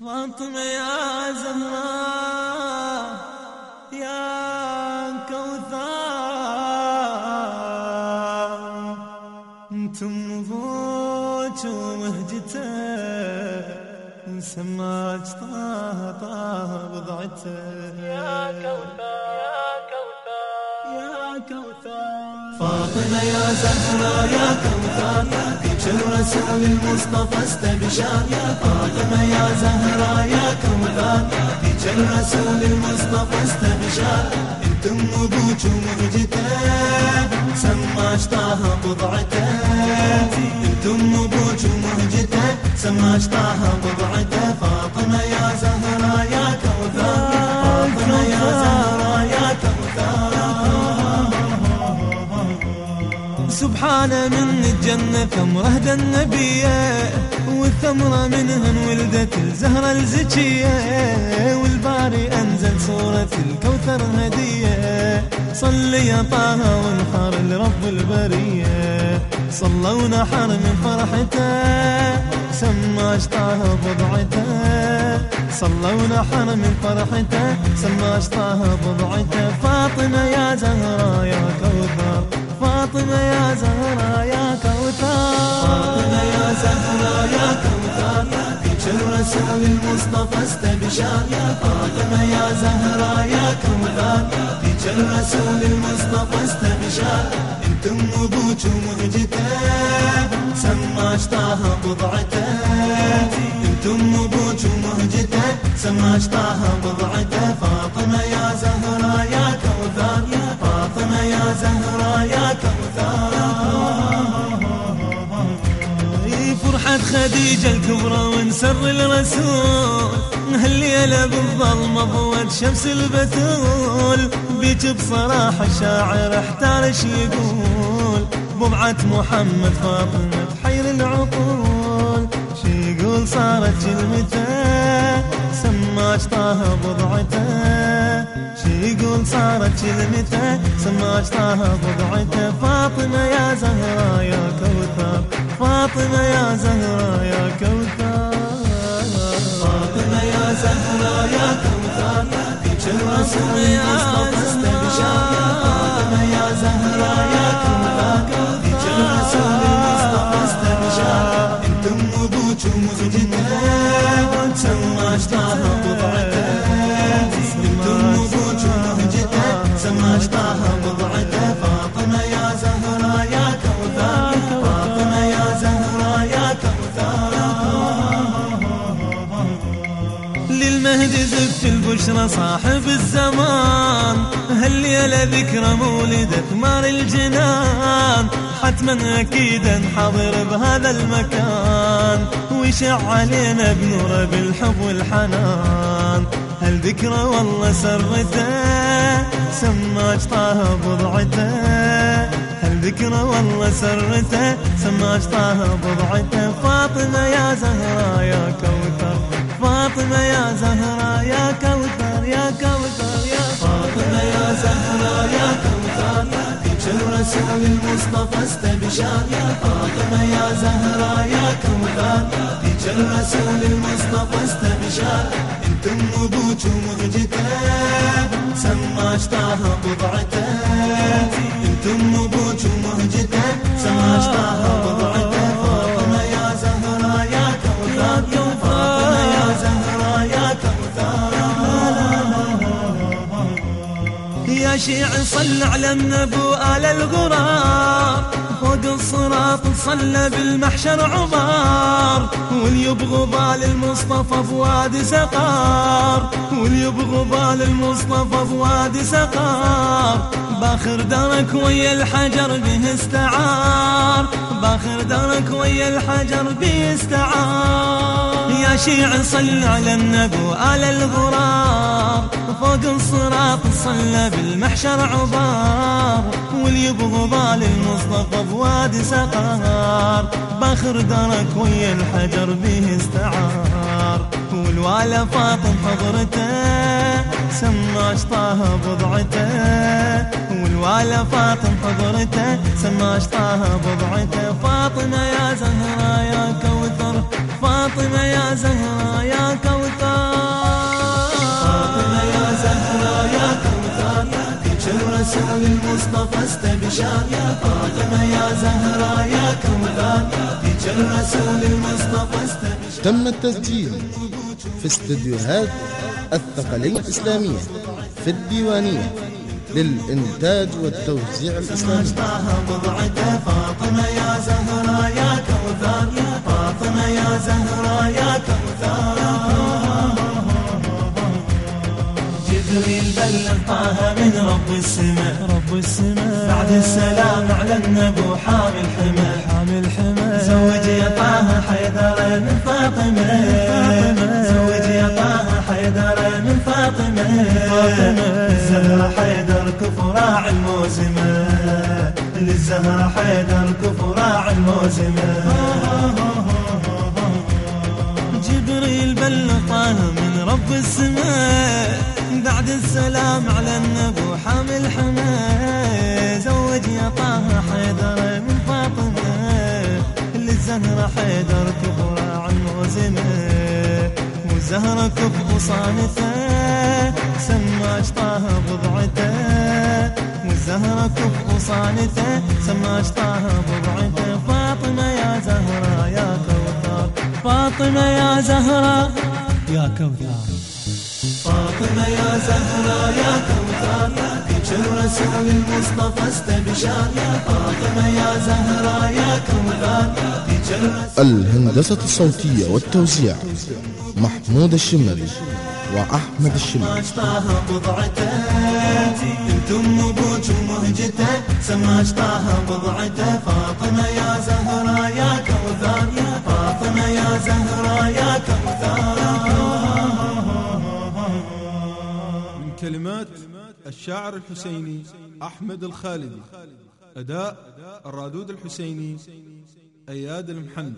فاطمة يا زهراء يا كوثر. أنتم أبوك ومهجته سماك طه طه بضعته يا كوثر يا كوثر. يا كوثر. فاطمة يا زهرة يا كوثر. الرسول المصطفى استبشار. يا فاطمة يا زهرة يا كوثر بك الرسول المصطفى استبشار. أنتم أبوك ومهجته سماش طه بضعته أنتم أبوك ومهجته سماش طه بضعته فاطمة يا زهرة سبحانه من الجنة ثمرة النبية والثمرة منهن ولدت الزهرة الزكية والباري أنزل سورة الكوثر هدية. صل يا طه وانحر لرب البرية. صلى ونحر من فرحته سماش طه بضعته. صلى ونحر من فرحته سماش طه بضعته. فاطمة يا زهرة الرسول المصطفى استبشار يا فاطمة يا زهرة يا كوثر. بك الرسول المصطفى استبشار. أنتم أبوك ومهجته سماش طه بضعته. أنتم أبوك ومهجته سماش طه بضعته. خديجة الكبرى ونسر الرسول هالليلة بالظلمة ضوت شمس البتول. بيك بصراحة الشاعر أحتار إيش يقول؟ بضعة محمد فاطمة تحير العقول. شي يقول صارت كلمته سماش طه بضعته. شي يقول صارت كلمته سماش طه بضعته فاطمة يا زهرة يا كوثر فاطمة يا زهرة يا كوثر. فاطمة يا زهرة يا كوثر بك الرسول المصطفى استبشار يا فاطمة يا زهرة يا كوثر بك الرسول المصطفى استبشار أنتم أبوك ومهجته سماش زفت البشرى صاحب الزمان. هالليلة ذكرى مولدة ثمار الجنان. حتما أكيد حاضر بهذا المكان. ويشع علينا بنوره بالحب والحنان. هالذكرى والله سرته؟ سماج طه بضعته. هالذكرى والله سرته؟ سماج طه بضعته. فاطمة يا زهرة يا كوثر. فاطمة يا زهرة يا كوثر يا كوثر يا فاطمة يا زهرة يا كوثر. بك الرسول المصطفى استبشار. يا فاطمة يا زهرة يا كوثر. بك الرسول المصطفى استبشار. أنتم أبوك ومهجته سماش طه بضعته شيع صل على النبو آل الغراب. فوق الصراط صلى بالمحشر يبغى بال المصطفى فواد سقار بال المصطفى فواد سقار باخر درك ويا الحجر به استعار. باخر درك ويا الحجر به استعار. يا شيع صل على النبو آل الغراب فوق الصراط صلى بالمحشر عبار. بال المصطفى بوادي سقار. باخر درك ويا الحجر به استعار. الوالى فاطم حضرته سماش طه بضعته. والوالى فاطم حضرته سماش طه بضعته. فاطمة يا زهرة يا كوثر فاطمة يا زهرة يا كوثر. فاطمة يا زهرة يا كوثر تجر الرسول المصطفى استبشار يا فاطمة يا زهرة يا كوثر تجر الرسول المصطفى استبشار تم التسجيل. في استديوهات الثقلية الإسلامية في الديوانية للإنتاج والتوزيع الإسلامي. طه بضعته فاطمة يا زهرة يا كوثر يا فاطمة يا زهرة يا كوثر جبريل بلغ طه من رب السماء رب السماء. بعد السلام على النبو حامل حمى حامل حمى زوج يا طه حيدر من فاطمة. الزهرة حيدر كفراع الموزمة. للزهرة حيدر كفراع الموزمة. جبريل بلغ من رب السماء. بعد السلام على النبو حامل حمى زوج يا طه حيدر من فاطمة. للزهرة حيدر كبرى عن موزمة والزهرة كف صانته سماش طه بضعته والزهرة كف صانته سماش طه بضعته. فاطمة يا زهرة يا كوثر. فاطمة يا زهرة يا كوثر. فاطمة يا زهرة يا كوثر. فيك الرسول المصطفى استبشار. يا فاطمة يا زهرة يا كوثر. الهندسة الصوتية والتوزيع محمود الشمري. وأحمد الشمري طه بضعته أنتم أبوك ومهجته سماش طه بضعته فاطمة يا زهرة يا كوثر يا فاطمة يا زهرة يا كوثر. من كلمات الشاعر الحسيني أحمد الخالدي أداء الرادود الحسيني أياد المحني